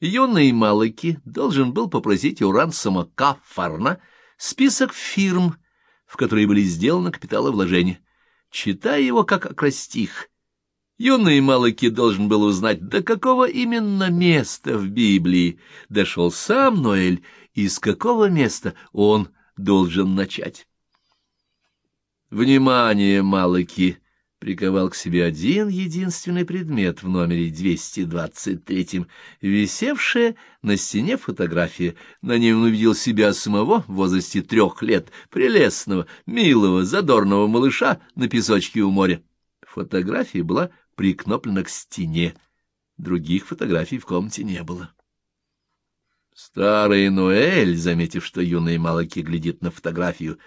юный Малыки должен был попросить у Рансома К. Фарна список фирм, в которые были сделаны капиталовложения. Читая его как акростих, юный Малыки должен был узнать, до какого именно места в Библии дошел сам Ноэль и с какого места он должен начать. Внимание, Малыки! Приковал к себе один единственный предмет в номере 223, висевшая на стене фотография. На ней он увидел себя самого в возрасте трех лет, прелестного, милого, задорного малыша на песочке у моря. Фотография была прикноплена к стене. Других фотографий в комнате не было. Старый Ноэль, заметив, что юный Малаки глядит на фотографию,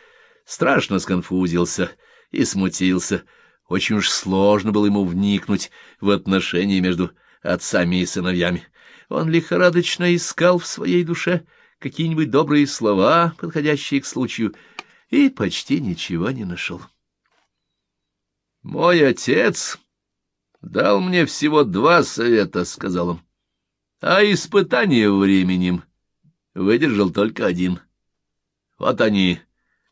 страшно сконфузился и смутился — очень уж сложно было ему вникнуть в отношения между отцами и сыновьями. Он лихорадочно искал в своей душе какие-нибудь добрые слова, подходящие к случаю, и почти ничего не нашел. «Мой отец дал мне всего два совета», — сказал он, — «а испытание временем выдержал только один. Вот они.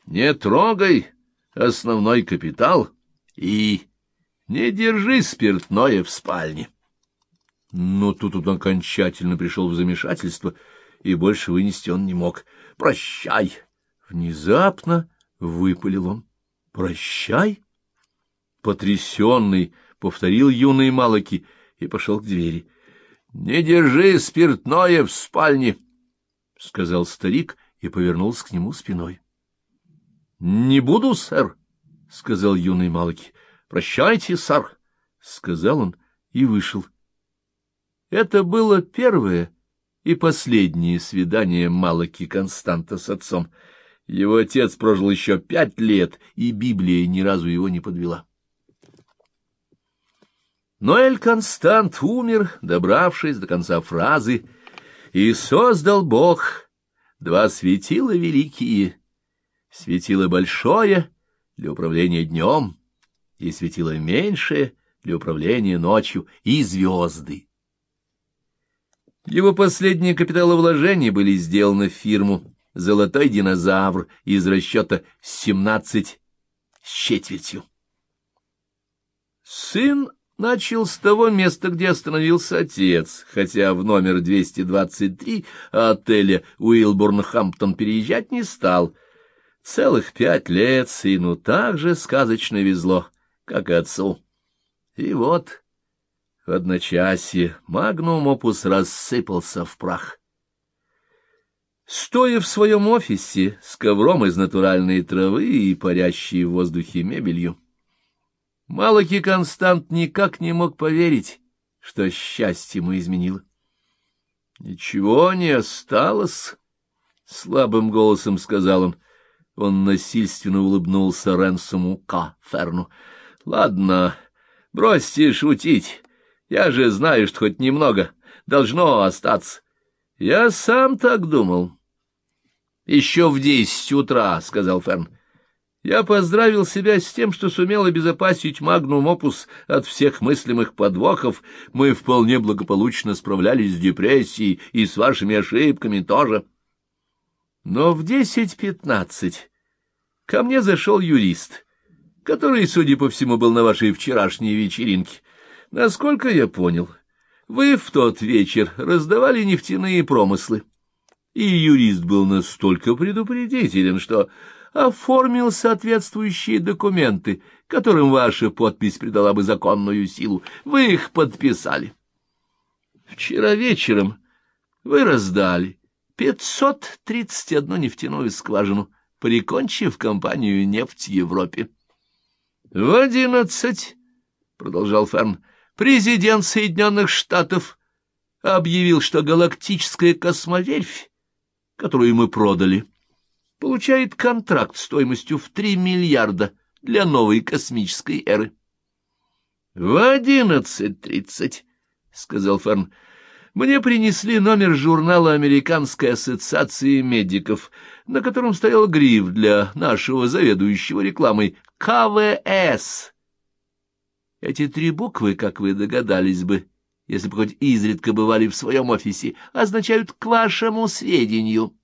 Не трогай основной капитал» и не держи спиртное в спальне. Но тут он окончательно пришел в замешательство, и больше вынести он не мог. «Прощай!» Внезапно выпалил он. «Прощай!» Потрясенный повторил юный Малаки и пошел к двери. «Не держи спиртное в спальне!» — сказал старик и повернулся к нему спиной. — Не буду, сэр, — сказал юный Малаки. — Прощайте, сар, — сказал он и вышел. Это было первое и последнее свидание Малаки Константа с отцом. Его отец прожил еще пять лет, и Библия ни разу его не подвела. Ноэль Констант умер, добравшись до конца фразы, и создал Бог два светила великие, светило большое для управления днем и светило меньшее для управления ночью и звезды. Его последние капиталовложения были сделаны в фирму «Золотой динозавр» из расчета семнадцать с четвертью. Сын начал с того места, где остановился отец, хотя в номер 223 отеля Уилбурн-Хамптон переезжать не стал — Целых пять лет сыну так же сказочно везло, как и отцу. И вот в одночасье магнум опус рассыпался в прах. Стоя в своем офисе с ковром из натуральной травы и парящей в воздухе мебелью, Малаки Констант никак не мог поверить, что счастье ему изменило. — Ничего не осталось, — слабым голосом сказал он, — он насильственно улыбнулся Ренсому К. Ферну. — Ладно, бросьте шутить. Я же знаю, что хоть немного должно остаться. Я сам так думал. — Еще в десять утра, — сказал Ферн. Я поздравил себя с тем, что сумел обезопасить Магнум Опус от всех мыслимых подвохов. Мы вполне благополучно справлялись с депрессией и с вашими ошибками тоже. — но в десять-пятнадцать ко мне зашел юрист, который, судя по всему, был на вашей вчерашней вечеринке. Насколько я понял, вы в тот вечер раздавали нефтяные промыслы. И юрист был настолько предупредителен, что оформил соответствующие документы, которым ваша подпись придала бы законную силу. Вы их подписали. Вчера вечером вы раздали 531 нефтяную скважину, прикончив компанию «Нефть Европе». «В одиннадцать», — продолжал Ферн, — «президент Соединенных Штатов объявил, что галактическая космоверфь, которую мы продали, получает контракт стоимостью в три миллиарда для новой космической эры». «В одиннадцать тридцать», — сказал Ферн, — мне принесли номер журнала Американской ассоциации медиков, на котором стоял гриф для нашего заведующего рекламой КВС. Эти три буквы, как вы догадались бы, если бы хоть изредка бывали в своем офисе, означают «к вашему сведению».